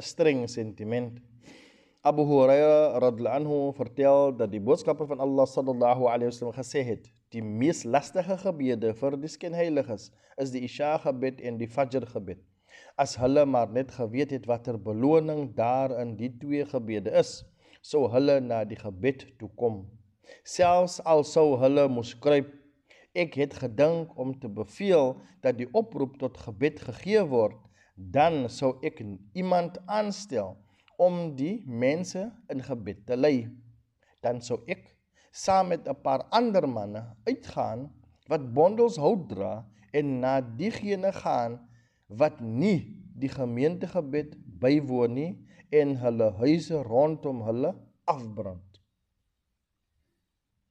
'n streng sentiment. Abu Hurairah radhiyallahu anhu vertel dat die boodskapper van Allah sallallahu alaihi wasallam gesê het: "Die mees lastige gebede vir die skynheiliges is die Isha gebed en die Fajr gebed. As hulle maar net geweet het watter beloning daar in die twee gebede is, sou hulle na die gebed toe kom. Selfs al sou hulle moes kruip, ek het gedink om te beveel dat die oproep tot gebed gegee word, dan sou ek iemand aanstel om die mense in gebed te lei. Dan sou ek saam met 'n paar ander manne uitgaan wat bondels hout dra en na diegene gaan wat nie die gemeentegebed bywoon nie en hulle huise rondom hulle afbrand.